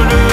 absolu